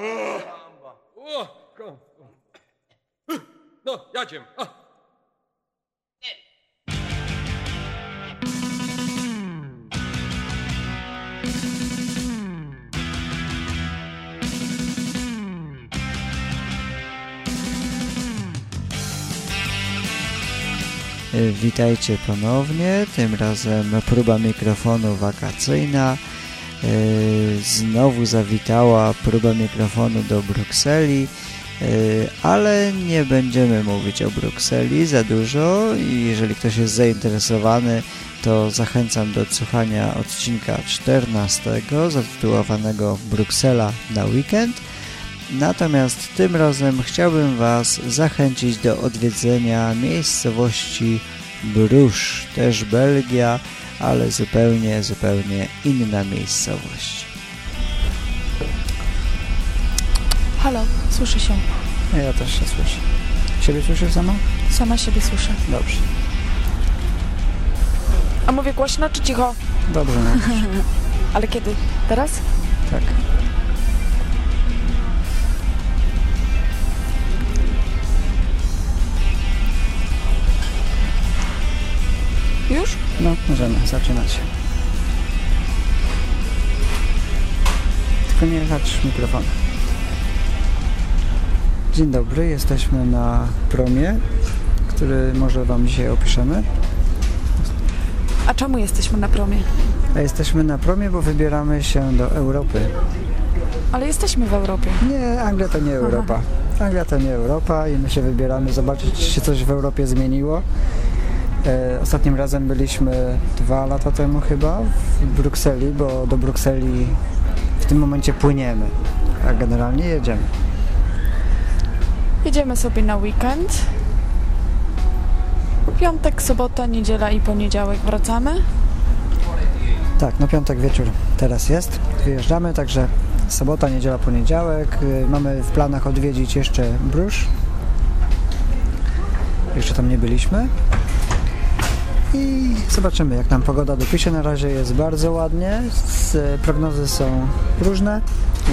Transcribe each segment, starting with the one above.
O, No, jadziem. Witajcie ponownie, tym razem próba mikrofonu wakacyjna. Y, Znowu zawitała próba mikrofonu do Brukseli, y, ale nie będziemy mówić o Brukseli za dużo i jeżeli ktoś jest zainteresowany, to zachęcam do odsłuchania odcinka 14 zatytułowanego Bruksela na weekend. Natomiast tym razem chciałbym Was zachęcić do odwiedzenia miejscowości Brusz, też Belgia, ale zupełnie, zupełnie inna miejscowość. Halo, słyszę się. Ja też się słyszę. Siebie słyszysz sama? Sama siebie słyszę. Dobrze. A mówię głośno czy cicho? Dobrze, no. Ale kiedy? Teraz? tak. Już? No, możemy zaczynać. Tylko nie zacz mikrofonu. Dzień dobry, jesteśmy na promie, który może Wam dzisiaj opiszemy. A czemu jesteśmy na promie? A jesteśmy na promie, bo wybieramy się do Europy. Ale jesteśmy w Europie. Nie, Anglia to nie Europa. Anglia to nie Europa i my się wybieramy zobaczyć, czy coś w Europie zmieniło. E, ostatnim razem byliśmy dwa lata temu chyba w Brukseli, bo do Brukseli w tym momencie płyniemy, a generalnie jedziemy. Jedziemy sobie na weekend. Piątek, sobota, niedziela i poniedziałek wracamy. Tak, no piątek wieczór teraz jest, wyjeżdżamy, także sobota, niedziela, poniedziałek. Y, Mamy w planach odwiedzić jeszcze Brusz. Jeszcze tam nie byliśmy. I zobaczymy, jak nam pogoda dopisze. Na razie jest bardzo ładnie. Prognozy są różne.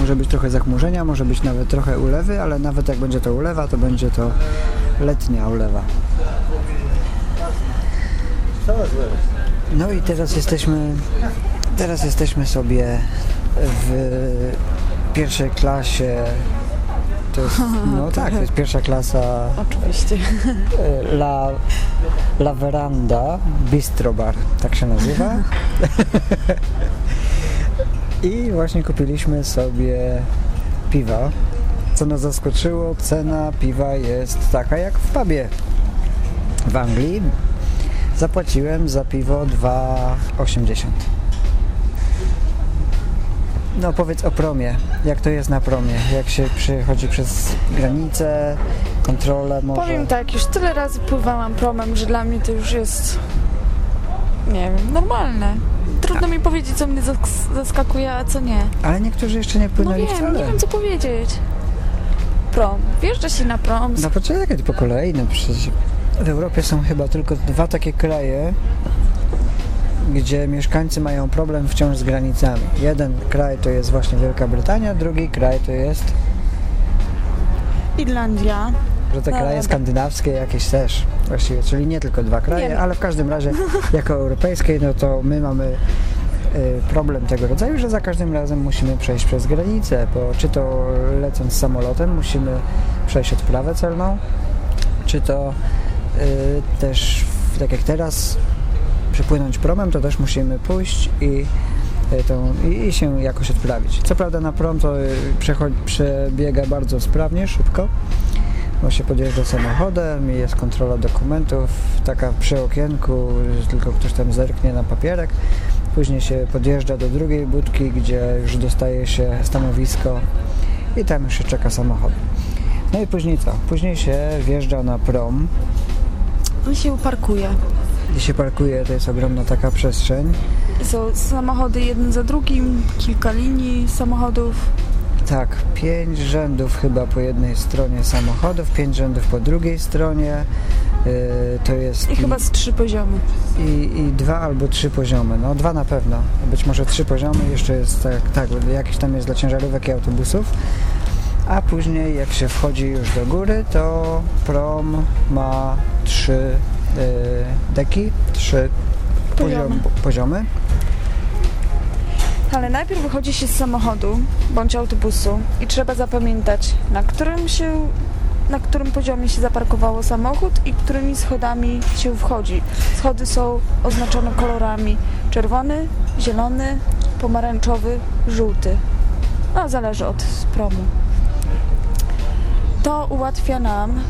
Może być trochę zachmurzenia, może być nawet trochę ulewy, ale nawet jak będzie to ulewa, to będzie to letnia ulewa. No i teraz jesteśmy Teraz jesteśmy sobie w pierwszej klasie. To jest, no tak, to jest pierwsza klasa Oczywiście. e, La, La Veranda Bistro Bar, tak się nazywa. I właśnie kupiliśmy sobie piwa. Co nas zaskoczyło, cena piwa jest taka jak w pubie w Anglii. Zapłaciłem za piwo 2,80. No powiedz o promie. Jak to jest na promie? Jak się przychodzi przez granicę, kontrolę może? Powiem tak, już tyle razy pływałam promem, że dla mnie to już jest, nie wiem, normalne. Trudno mi powiedzieć, co mnie zas- zaskakuje, a co nie. Ale niektórzy jeszcze nie No płynęli wiem, wcale. nie wiem, co powiedzieć. Prom. Wjeżdża się na prom. No poczekaj po kolei. No przecież w Europie są chyba tylko dwa takie kraje, gdzie mieszkańcy mają problem wciąż z granicami. Jeden kraj to jest właśnie Wielka Brytania, drugi kraj to jest, Irlandia. że te kraje dobra. skandynawskie jakieś też właściwie, czyli nie tylko dwa kraje, Nie. ale w każdym razie jako europejskie, no to my mamy y, problem tego rodzaju, że za każdym razem musimy przejść przez granicę, bo czy to lecąc samolotem musimy przejść odprawę celną, czy to y, też, tak jak teraz, przepłynąć promem, to też musimy pójść i, y, tą, i, się jakoś odprawić. Co prawda na prom to przechodzi, przebiega bardzo sprawnie, szybko, bo się podjeżdża samochodem i jest kontrola dokumentów, taka przy okienku, że tylko ktoś tam zerknie na papierek. Później się podjeżdża do drugiej budki, gdzie już dostaje się stanowisko i tam już się czeka samochód. No i później co? Później się wjeżdża na prom, On się parkuje. Gdzie się parkuje, to jest ogromna taka przestrzeń. Są samochody jeden za drugim, kilka linii samochodów. Tak, pięć rzędów chyba po jednej stronie samochodów, pięć rzędów po drugiej stronie. Yy, to jest I chyba z trzy poziomy. i, i dwa albo trzy poziomy. No dwa na pewno. Być może trzy poziomy. Jeszcze jest tak, tak jakiś tam jest dla ciężarówek i autobusów. a później jak się wchodzi już do góry, to prom ma trzy deki, trzy Poziomy. poziom, poziomy. Ale najpierw wychodzi się z samochodu bądź autobusu i trzeba zapamiętać, na którym się na którym poziomie się zaparkowało samochód i którymi schodami się wchodzi. Schody są oznaczone kolorami czerwony, zielony, pomarańczowy, żółty. No, zależy od promu. To ułatwia nam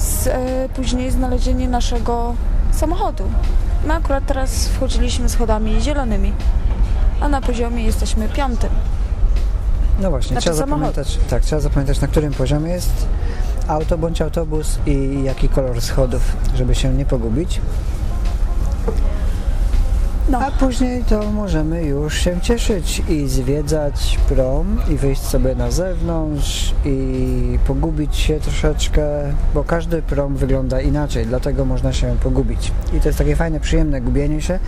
z, e, później znalezienie naszego samochodu. My akurat teraz wchodziliśmy schodami zielonymi, a na poziomie jesteśmy piątym. No właśnie, Znaczy trzeba samochód. zapamiętać, tak, trzeba zapamiętać na którym poziomie jest auto bądź autobus i jaki kolor schodów, żeby się nie pogubić. No. A później to możemy już się cieszyć i zwiedzać prom i wyjść sobie na zewnątrz i pogubić się troszeczkę, bo każdy prom wygląda inaczej, dlatego można się pogubić. I to jest takie fajne, przyjemne gubienie się.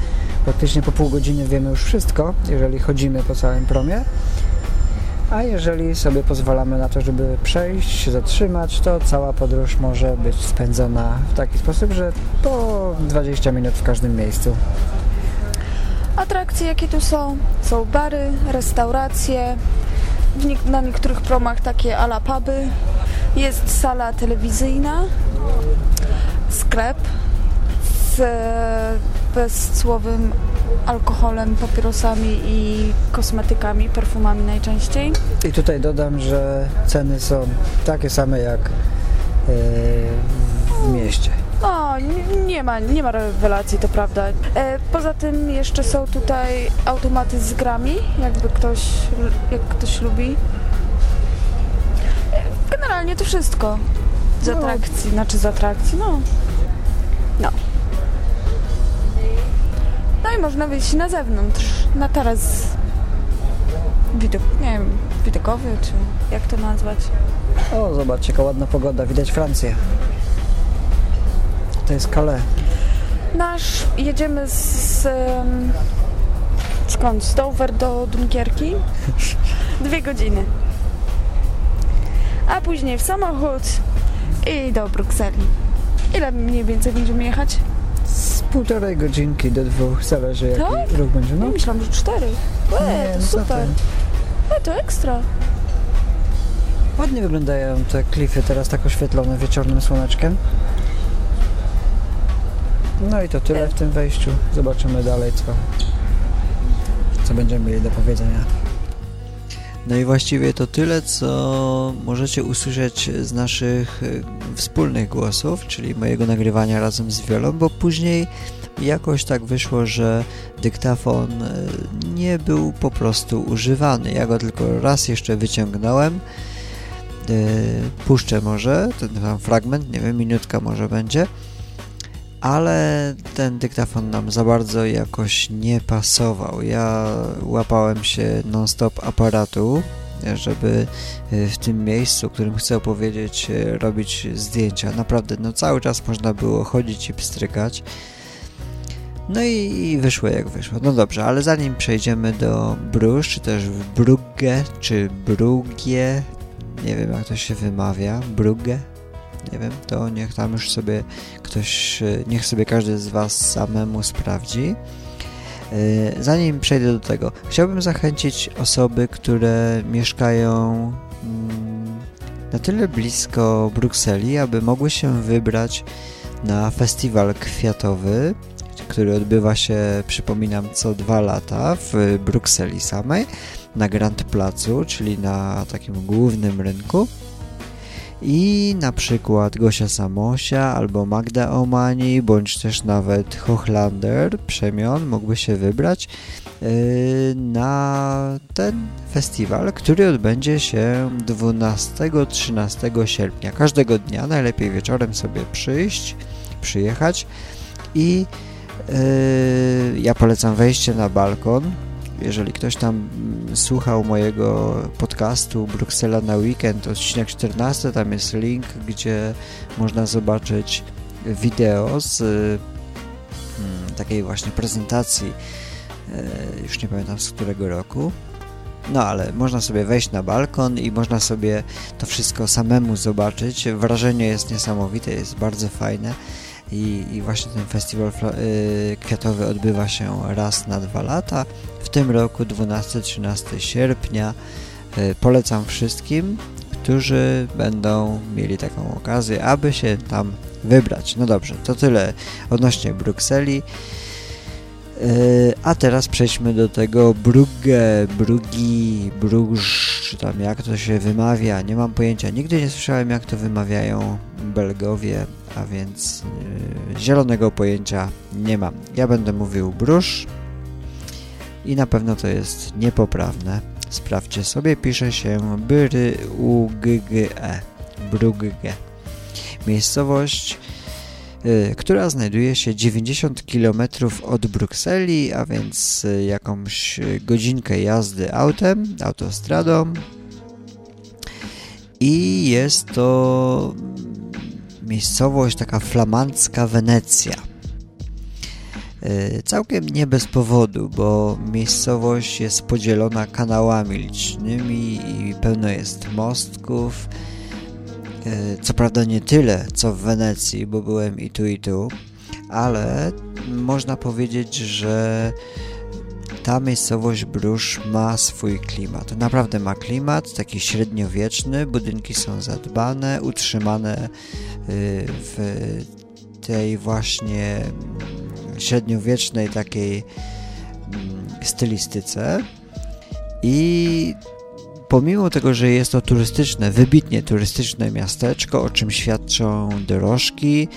Praktycznie po pół godziny wiemy już wszystko, jeżeli chodzimy po całym promie. A jeżeli sobie pozwalamy na to, żeby przejść, się zatrzymać, to cała podróż może być spędzona w taki sposób, że po 20 minut w każdym miejscu. Atrakcje, jakie tu są, są bary, restauracje, na niektórych promach takie ala puby, jest sala telewizyjna, sklep z bezcłowym alkoholem, papierosami i kosmetykami, perfumami najczęściej. I tutaj dodam, że ceny są takie same jak e, w mieście. No, n- nie ma, nie ma rewelacji, to prawda. E, poza tym jeszcze są tutaj automaty z grami, jakby ktoś, jak ktoś lubi. E, generalnie to wszystko. Z No. atrakcji, znaczy z atrakcji, no. No. No i można wyjść na zewnątrz, na taras widok, nie wiem, widokowy, czy jak to nazwać. O, zobaczcie, jaka ładna pogoda, widać Francję. To jest Calais. Nasz, jedziemy z, em, skąd? Z Dover do Dunkierki. Dwie godziny. A później w samochód i do Brukseli. Ile mniej więcej będziemy jechać? Z półtorej godzinki do dwóch, zależy jaki Tak? ruch będzie. No, No, myślałam, że cztery. E, nie, to no super. ty. E, to ekstra. Ładnie wyglądają te klify teraz tak oświetlone wieczornym słoneczkiem. No i to tyle w tym wejściu. Zobaczymy dalej, co, co będziemy mieli do powiedzenia. No i właściwie to tyle, co możecie usłyszeć z naszych e, wspólnych głosów, czyli mojego nagrywania razem z Wiolą, bo później jakoś tak wyszło, że dyktafon e, nie był po prostu używany. Ja go tylko raz jeszcze wyciągnąłem. E, Puszczę może ten fragment, nie wiem, minutka może będzie. Ale ten dyktafon nam za bardzo jakoś nie pasował. Ja łapałem się non-stop aparatu, żeby e, w tym miejscu, którym chcę opowiedzieć, e, robić zdjęcia. Naprawdę, no cały czas można było chodzić i pstrykać. No i, i wyszło jak wyszło. No dobrze, ale zanim przejdziemy do Bruges, czy też Brugge, czy Brugie, nie wiem jak to się wymawia, Brugge, nie wiem, to niech tam już sobie ktoś, e, niech sobie każdy z Was samemu sprawdzi. E, Zanim przejdę do tego, chciałbym zachęcić osoby, które mieszkają mm, na tyle blisko Brukseli, aby mogły się wybrać na festiwal kwiatowy, który odbywa się, przypominam, co dwa lata w Brukseli samej, na Grand Placu, czyli na takim głównym rynku. I na przykład Gosia Samosia albo Magda Omani, bądź też nawet Hochlander Przemion mógłby się wybrać yy, na ten festiwal, który odbędzie się 12-13 sierpnia. Każdego dnia, najlepiej wieczorem sobie przyjść, przyjechać i yy, ja polecam wejście na balkon, jeżeli ktoś tam mm, słuchał mojego podcastu Bruksela na weekend, odcinek 14, tam jest link, gdzie można zobaczyć wideo z mm, takiej właśnie prezentacji, e, już nie pamiętam z którego roku. No ale można sobie wejść na balkon i można sobie to wszystko samemu zobaczyć. Wrażenie jest niesamowite, jest bardzo fajne. I, i właśnie ten festiwal y, kwiatowy odbywa się raz na dwa lata. W tym roku 12-13 sierpnia y, polecam wszystkim, którzy będą mieli taką okazję, aby się tam wybrać. No dobrze, to tyle odnośnie Brukseli. Yy, a teraz przejdźmy do tego Brugge, Brugi, Bruges, czy tam jak to się wymawia, nie mam pojęcia. Nigdy nie słyszałem jak to wymawiają Belgowie, a więc yy, zielonego pojęcia nie mam. Ja będę mówił Brusz i na pewno to jest niepoprawne. Sprawdźcie sobie, pisze się Byry u g, g e Brugge. Miejscowość Y, która znajduje się 90 km od Brukseli, a więc y, jakąś godzinkę jazdy autem, autostradą. I jest to miejscowość taka flamandzka Wenecja. Y, całkiem nie bez powodu, bo miejscowość jest podzielona kanałami licznymi i pełno jest mostków, E, co prawda nie tyle, co w Wenecji, bo byłem i tu, i tu, ale można powiedzieć, że ta miejscowość Brusz ma swój klimat. Naprawdę ma klimat, taki średniowieczny, budynki są zadbane, utrzymane y, w tej właśnie średniowiecznej takiej mm, stylistyce i pomimo tego, że jest to turystyczne, wybitnie turystyczne miasteczko, o czym świadczą dorożki,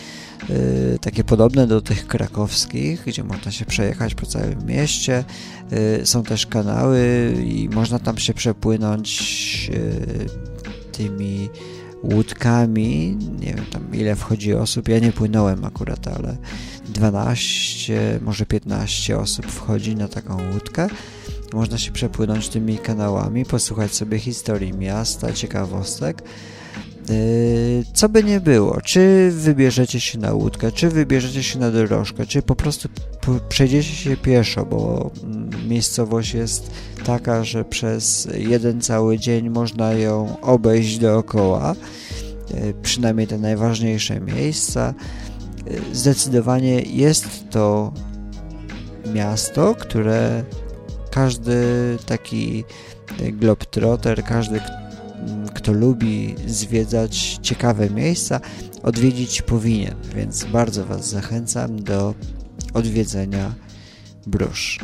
yy, takie podobne do tych krakowskich, gdzie można się przejechać po całym mieście. Yy, są też kanały i można tam się przepłynąć yy, tymi łódkami. Nie wiem tam ile wchodzi osób. Ja nie płynąłem akurat, ale 12, może 15 osób wchodzi na taką łódkę. Można się przepłynąć tymi kanałami, posłuchać sobie historii miasta, ciekawostek. Yy, co by nie było, czy wybierzecie się na łódkę, czy wybierzecie się na dorożkę, czy po prostu przejdziecie się pieszo, bo mm, miejscowość jest taka, że przez jeden cały dzień można ją obejść dookoła, yy, przynajmniej te najważniejsze miejsca. Yy, zdecydowanie jest to miasto, które każdy taki globetrotter, każdy, kto lubi zwiedzać ciekawe miejsca, odwiedzić powinien, więc bardzo Was zachęcam do odwiedzenia Brusz.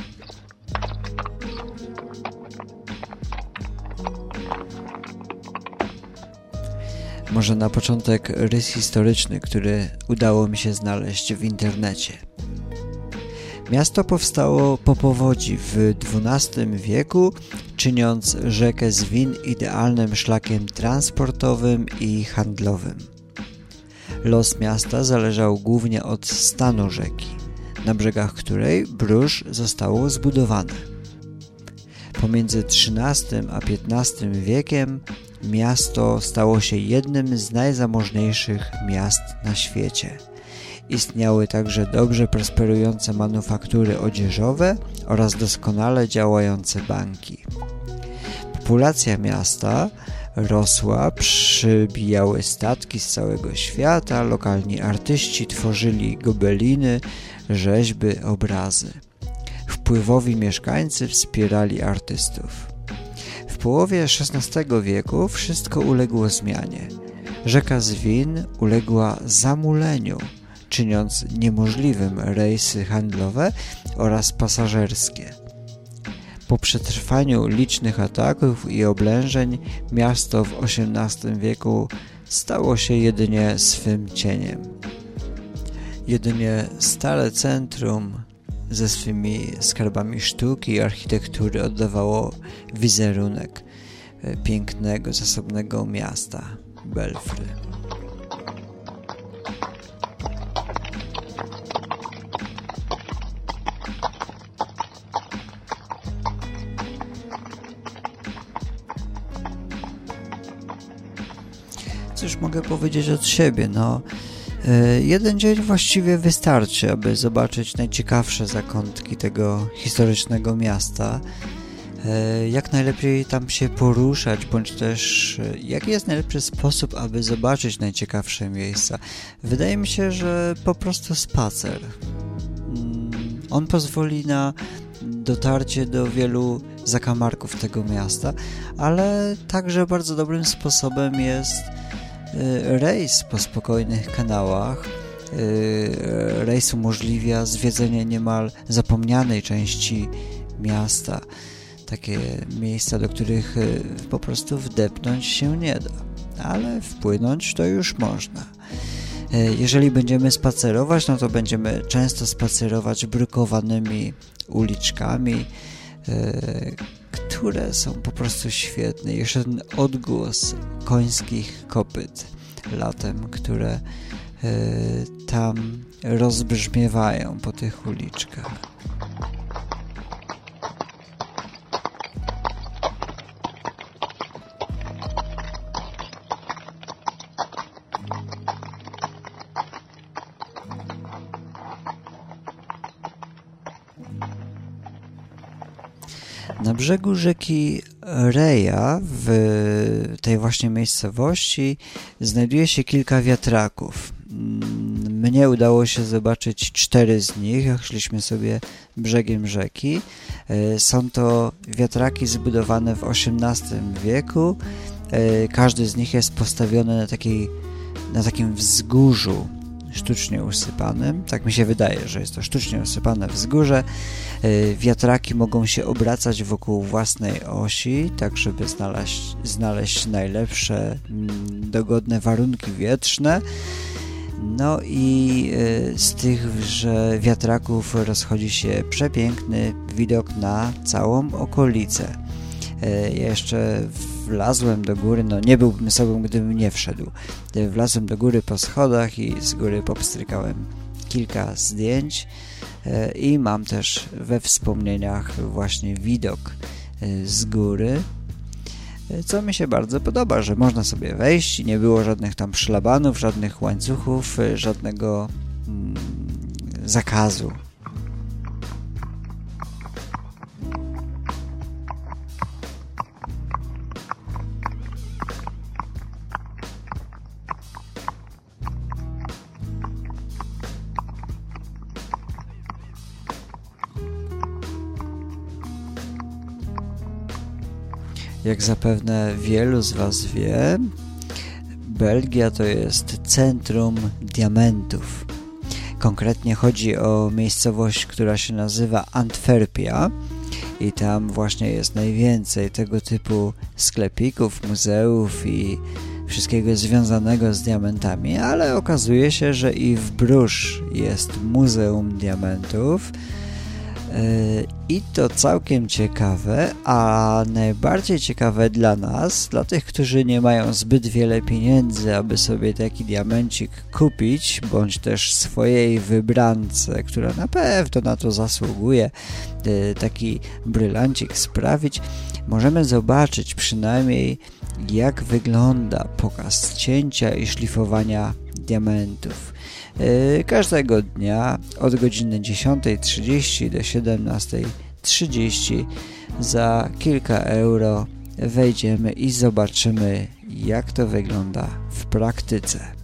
Może na początek rys historyczny, który udało mi się znaleźć w internecie. Miasto powstało po powodzi w XII wieku, czyniąc rzekę Zwin idealnym szlakiem transportowym i handlowym. Los miasta zależał głównie od stanu rzeki, na brzegach której Bruż zostało zbudowane. Pomiędzy XIII a XV wiekiem miasto stało się jednym z najzamożniejszych miast na świecie – Istniały także dobrze prosperujące manufaktury odzieżowe oraz doskonale działające banki. Populacja miasta rosła, przybijały statki z całego świata, lokalni artyści tworzyli gobeliny, rzeźby, obrazy. Wpływowi mieszkańcy wspierali artystów. W połowie XVI wieku wszystko uległo zmianie. Rzeka Zwin uległa zamuleniu czyniąc niemożliwym rejsy handlowe oraz pasażerskie. Po przetrwaniu licznych ataków i oblężeń miasto w XVIII wieku stało się jedynie swym cieniem. Jedynie stare centrum ze swymi skarbami sztuki i architektury oddawało wizerunek pięknego, zasobnego miasta Belfry. Mogę powiedzieć od siebie? No, e, jeden dzień właściwie wystarczy, aby zobaczyć najciekawsze zakątki tego historycznego miasta. e, jak najlepiej tam się poruszać, bądź też e, jaki jest najlepszy sposób, aby zobaczyć najciekawsze miejsca. Wydaje mi się, że po prostu spacer. Mm, on pozwoli na dotarcie do wielu zakamarków tego miasta, ale także bardzo dobrym sposobem jest rejs po spokojnych kanałach. Rejs umożliwia zwiedzenie niemal zapomnianej części miasta takie miejsca, do których y, po prostu wdepnąć się nie da, ale wpłynąć to już można. Y, jeżeli będziemy spacerować, no to będziemy często spacerować brukowanymi uliczkami, y, które są po prostu świetne. Jeszcze ten odgłos końskich kopyt latem, które tam rozbrzmiewają po tych uliczkach. Na brzegu rzeki Reja, w tej właśnie miejscowości, znajduje się kilka wiatraków. Mnie udało się zobaczyć cztery z nich, jak szliśmy sobie brzegiem rzeki. E, są to wiatraki zbudowane w XVIII wieku. E, każdy z nich jest postawiony na, takiej, na takim wzgórzu sztucznie usypanym. Tak mi się wydaje, że jest to sztucznie usypane wzgórze. E, wiatraki mogą się obracać wokół własnej osi, tak żeby znaleźć, znaleźć najlepsze, mm, dogodne warunki wietrzne. No i e, z tychże wiatraków rozchodzi się przepiękny widok na całą okolicę. E, jeszcze wlazłem do góry, no nie byłbym sobą, gdybym nie wszedł. Wlazłem do góry po schodach i z góry popstrykałem kilka zdjęć e, i mam też we wspomnieniach właśnie widok e, z góry, e, co mi się bardzo podoba, że można sobie wejść nie było żadnych tam szlabanów, żadnych łańcuchów, żadnego mm, zakazu Jak zapewne wielu z Was wie, Belgia to jest centrum diamentów. Konkretnie chodzi o miejscowość, która się nazywa Antwerpia i tam właśnie jest najwięcej tego typu sklepików, muzeów i wszystkiego związanego z diamentami, ale okazuje się, że i w Brusz jest Muzeum Diamentów, i to całkiem ciekawe, a najbardziej ciekawe dla nas, dla tych, którzy nie mają zbyt wiele pieniędzy, aby sobie taki diamencik kupić, bądź też swojej wybrance, która na pewno na to zasługuje, e, taki brylancik sprawić, możemy zobaczyć przynajmniej jak wygląda pokaz cięcia i szlifowania diamentów. E, każdego dnia od godziny 10.30 do 17.30 za kilka euro wejdziemy i zobaczymy jak to wygląda w praktyce.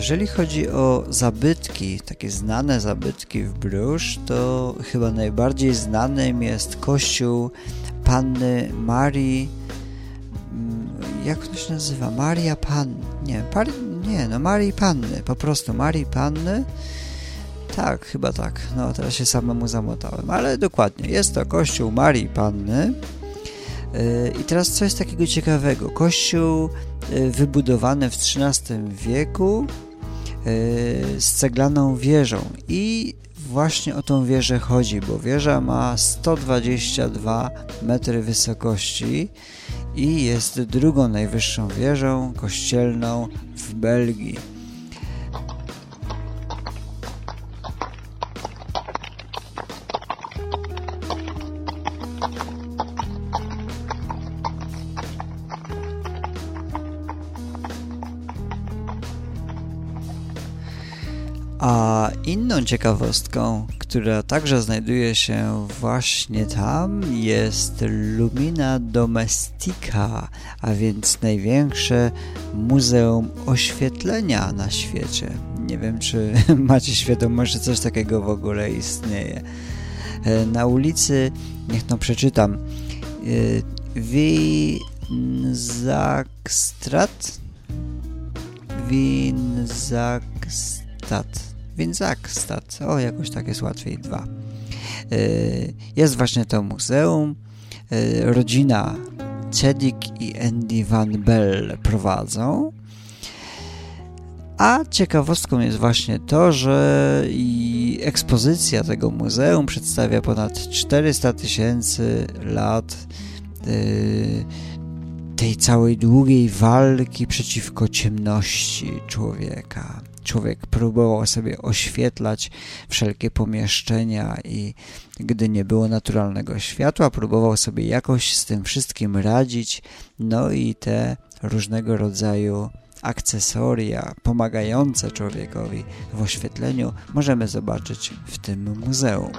Jeżeli chodzi o zabytki, takie znane zabytki w Bruges, to chyba najbardziej znanym jest kościół Panny Marii mm, jak to się nazywa? Maria Pan... Nie, par... nie, no Marii Panny, po prostu Marii Panny. Tak, chyba tak. No, teraz się samemu zamotałem, ale dokładnie. Jest to kościół Marii Panny. Yy, I teraz co jest takiego ciekawego? Kościół yy, wybudowany w XIII wieku Y, z ceglaną wieżą i właśnie o tą wieżę chodzi, bo wieża ma 122 metry wysokości i jest drugą najwyższą wieżą kościelną w Belgii. Ciekawostką, która także znajduje się właśnie tam, jest Lumina Domestica, a więc największe muzeum oświetlenia na świecie. Nie wiem, czy macie świadomość, że coś takiego w ogóle istnieje. E, na ulicy, niech to przeczytam, Winzakstrat Winzakstad Winzakstat. O, jakoś tak jest łatwiej. Dwa. Y, jest właśnie to muzeum. Y, rodzina Cedik i Andy Van Bell prowadzą. A ciekawostką jest właśnie to, że i ekspozycja tego muzeum przedstawia ponad 400 tysięcy lat y, tej całej długiej walki przeciwko ciemności człowieka człowiek próbował sobie oświetlać wszelkie pomieszczenia i gdy nie było naturalnego światła, próbował sobie jakoś z tym wszystkim radzić, no i te różnego rodzaju akcesoria pomagające człowiekowi w oświetleniu możemy zobaczyć w tym muzeum.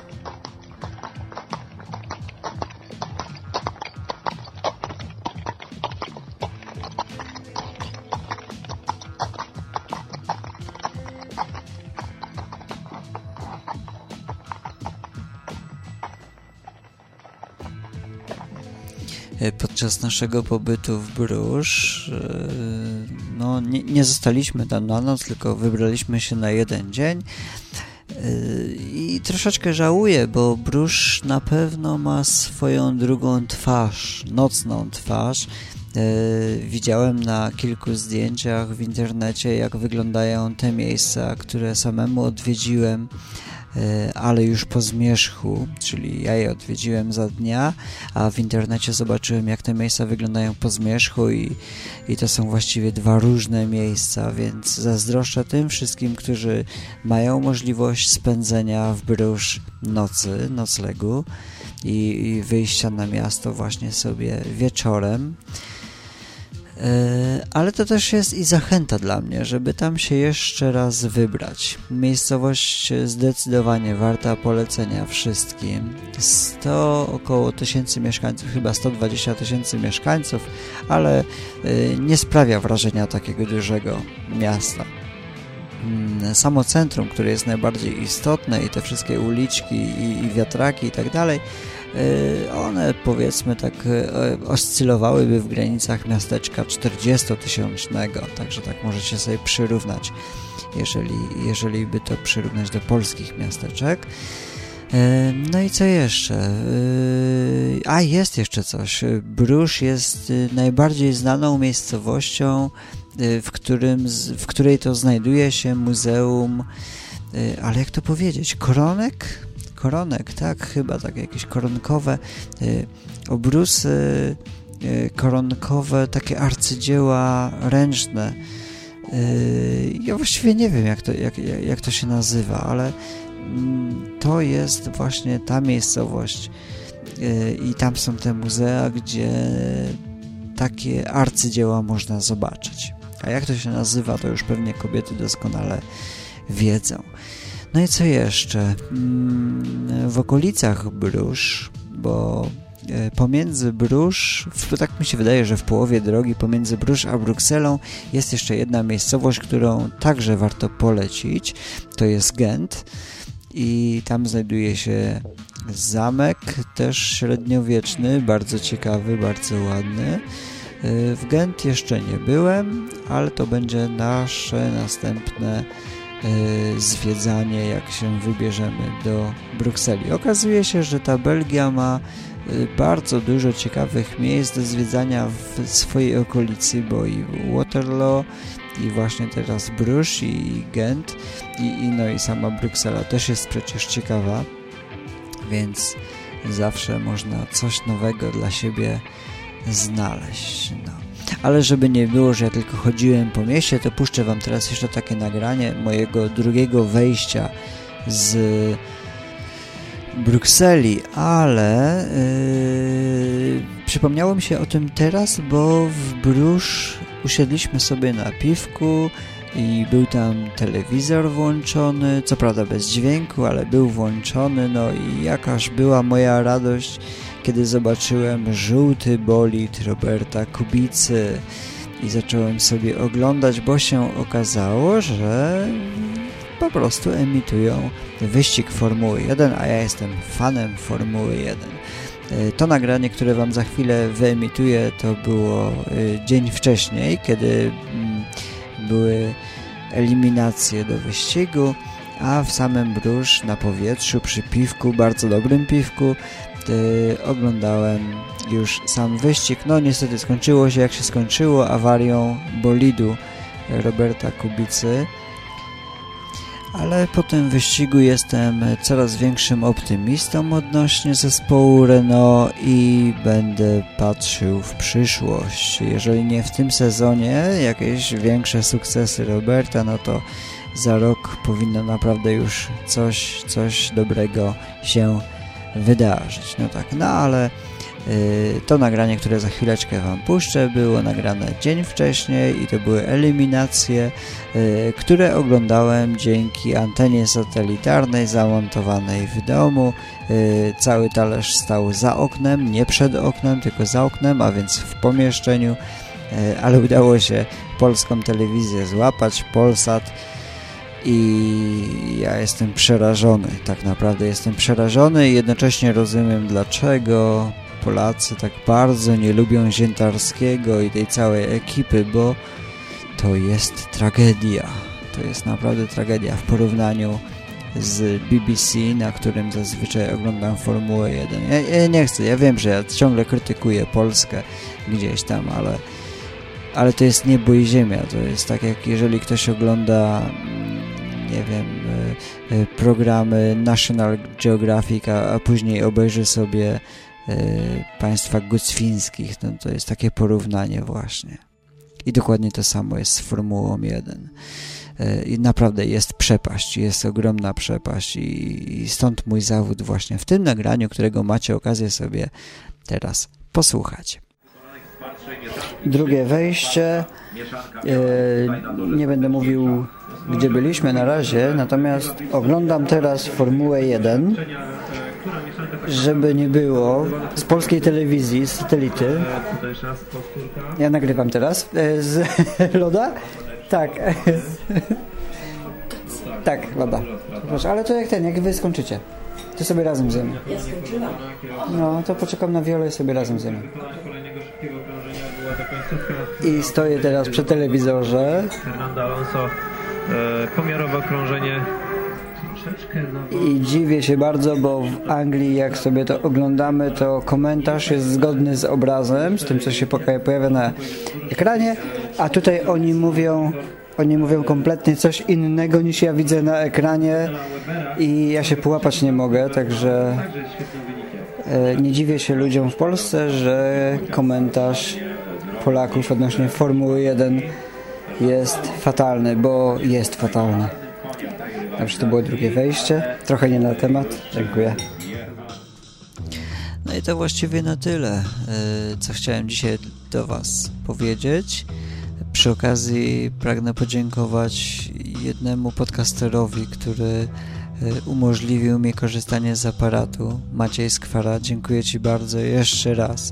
Podczas naszego pobytu w Brusz e, no, nie, nie zostaliśmy tam na noc, tylko wybraliśmy się na jeden dzień e, i troszeczkę żałuję, bo Brusz na pewno ma swoją drugą twarz, nocną twarz. Widziałem na kilku zdjęciach w internecie, jak wyglądają te miejsca, które samemu odwiedziłem E, ale już po zmierzchu, czyli ja je odwiedziłem za dnia, a w internecie zobaczyłem jak te miejsca wyglądają po zmierzchu i, i to są właściwie dwa różne miejsca, więc zazdroszczę tym wszystkim, którzy mają możliwość spędzenia w Brusz nocy, noclegu i, i wyjścia na miasto właśnie sobie wieczorem. E, ale to też jest i zachęta dla mnie, żeby tam się jeszcze raz wybrać. Miejscowość zdecydowanie warta polecenia wszystkim. 100 około tysięcy mieszkańców, chyba 120 tysięcy mieszkańców, ale e, nie sprawia wrażenia takiego dużego miasta mm, samo centrum, które jest najbardziej istotne i te wszystkie uliczki i, i wiatraki i tak dalej, one powiedzmy tak y, oscylowałyby w granicach miasteczka 40-tysięcznego, także tak możecie sobie przyrównać, jeżeli, jeżeli by to przyrównać do polskich miasteczek. Y, no i co jeszcze? A, jest jeszcze coś. Brusz jest najbardziej znaną miejscowością, w, którym, w której to znajduje się muzeum, ale jak to powiedzieć, koronek? Koronek, tak? Chyba tak jakieś koronkowe y, obrusy y, koronkowe, takie arcydzieła ręczne. Y, ja właściwie nie wiem, jak to, jak, jak to się nazywa, ale mm, to jest właśnie ta miejscowość i tam są te muzea, gdzie takie arcydzieła można zobaczyć. A jak to się nazywa, to już pewnie kobiety doskonale wiedzą. No i co jeszcze? Mm, w okolicach Brusz, bo e, pomiędzy Brusz, tak mi się wydaje, że w połowie drogi pomiędzy Brusz a Brukselą jest jeszcze jedna miejscowość, którą także warto polecić. To jest Gent i tam znajduje się zamek, też średniowieczny, bardzo ciekawy, bardzo ładny. E, w Gent jeszcze nie byłem, ale to będzie nasze następne zwiedzanie, jak się wybierzemy do Brukseli. Okazuje się, że ta Belgia ma e, bardzo dużo ciekawych miejsc do zwiedzania w swojej okolicy, bo i Waterloo, i właśnie teraz Bruges i Gent i, i, no i sama Bruksela też jest przecież ciekawa, więc zawsze można coś nowego dla siebie znaleźć. No. Ale żeby nie było, że ja tylko chodziłem po mieście, to puszczę Wam teraz jeszcze takie nagranie mojego drugiego wejścia z Brukseli, ale yy, przypomniało mi się o tym teraz, bo w Brusz usiedliśmy sobie na piwku i był tam telewizor włączony, co prawda bez dźwięku, ale był włączony, no i jakaż była moja radość, kiedy zobaczyłem żółty bolid Roberta Kubicy i zacząłem sobie oglądać, bo się okazało, że po prostu emitują wyścig Formuły 1, a ja jestem fanem Formuły 1. E, to nagranie, które Wam za chwilę wyemituję, to było e, dzień wcześniej, kiedy mm, były eliminacje do wyścigu, a w samym Brusz na powietrzu przy piwku, bardzo dobrym piwku, e, oglądałem już sam wyścig. No niestety skończyło się jak się skończyło awarią bolidu Roberta Kubicy ale po tym wyścigu jestem coraz większym optymistą odnośnie zespołu Renault i będę patrzył w przyszłość. Jeżeli nie w tym sezonie jakieś większe sukcesy Roberta, no to za rok powinno naprawdę już coś, coś dobrego się wydarzyć. No tak, no ale Y, to nagranie, które za chwileczkę Wam puszczę, było nagrane dzień wcześniej i to były eliminacje, y, które oglądałem dzięki antenie satelitarnej zamontowanej w domu. Y, cały talerz stał za oknem, nie przed oknem, tylko za oknem, a więc w pomieszczeniu, ale udało się polską telewizję złapać, Polsat i ja jestem przerażony, tak naprawdę jestem przerażony i jednocześnie rozumiem dlaczego Polacy tak bardzo nie lubią Ziętarskiego i tej całej ekipy, bo to jest tragedia. To jest naprawdę tragedia w porównaniu z BBC, na którym zazwyczaj oglądam Formułę 1. Ja, ja, nie chcę, ja wiem, że ja ciągle krytykuję Polskę gdzieś tam, ale, ale to jest niebo i ziemia. To jest tak, jak jeżeli ktoś ogląda, nie wiem, e, e, programy National Geographic, a, a później obejrzy sobie E, państwa gucwińskich. No, to jest takie porównanie właśnie. I dokładnie to samo jest z Formułą 1. E, I naprawdę jest przepaść, jest ogromna przepaść i stąd mój zawód właśnie w tym nagraniu, którego macie okazję sobie teraz posłuchać. Drugie wejście. E, nie będę mówił, gdzie byliśmy na razie, natomiast oglądam teraz Formułę 1 żeby nie było, z polskiej telewizji, z satelity. Ja nagrywam teraz. E, z Loda? Tak. Tak, Loda. Proszę, ale to jak ten, jak wy skończycie. To sobie razem zjemy. Ja skończyłam. No, to poczekam na wiole i sobie razem zjemy. I stoję teraz przy telewizorze. Fernando Alonso, e, pomiarowe okrążenie. I dziwię się bardzo, bo w Anglii jak sobie to oglądamy, to komentarz jest zgodny z obrazem, z tym co się pojawia na ekranie, a tutaj oni mówią oni mówią kompletnie coś innego niż ja widzę na ekranie. I ja się połapać nie mogę, także e, nie dziwię się ludziom w Polsce, że komentarz Polaków odnośnie Formuły 1 jest fatalny, bo jest fatalny. Także to było drugie wejście. Trochę nie na temat. Dziękuję. No i to właściwie na tyle, e, co chciałem dzisiaj do Was powiedzieć. Przy okazji pragnę podziękować jednemu podcasterowi, który e, umożliwił mi korzystanie z aparatu. Maciej Skwara, dziękuję Ci bardzo jeszcze raz.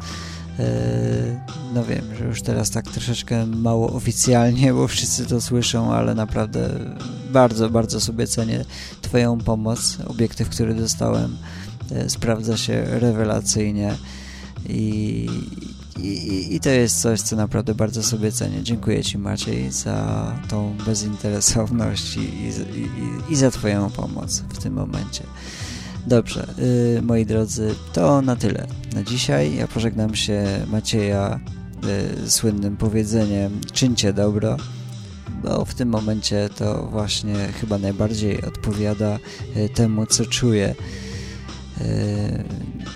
E, no wiem, że już teraz tak troszeczkę mało oficjalnie, bo wszyscy to słyszą, ale naprawdę bardzo, bardzo sobie cenię Twoją pomoc. Obiektyw, który dostałem e, sprawdza się rewelacyjnie i, i, i to jest coś, co naprawdę bardzo sobie cenię. Dziękuję Ci Maciej za tą bezinteresowność i, i, i za Twoją pomoc w tym momencie. Dobrze, yy, moi drodzy, to na tyle na dzisiaj. Ja pożegnam się Macieja yy, słynnym powiedzeniem czyńcie dobro, bo w tym momencie to właśnie chyba najbardziej odpowiada yy, temu, co czuję. Y,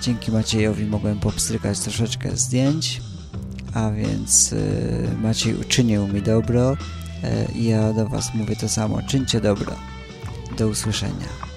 dzięki Maciejowi mogłem popstrykać troszeczkę zdjęć, a więc Maciej uczynił mi dobro i ja do Was mówię to samo. Czyńcie dobro. Do usłyszenia.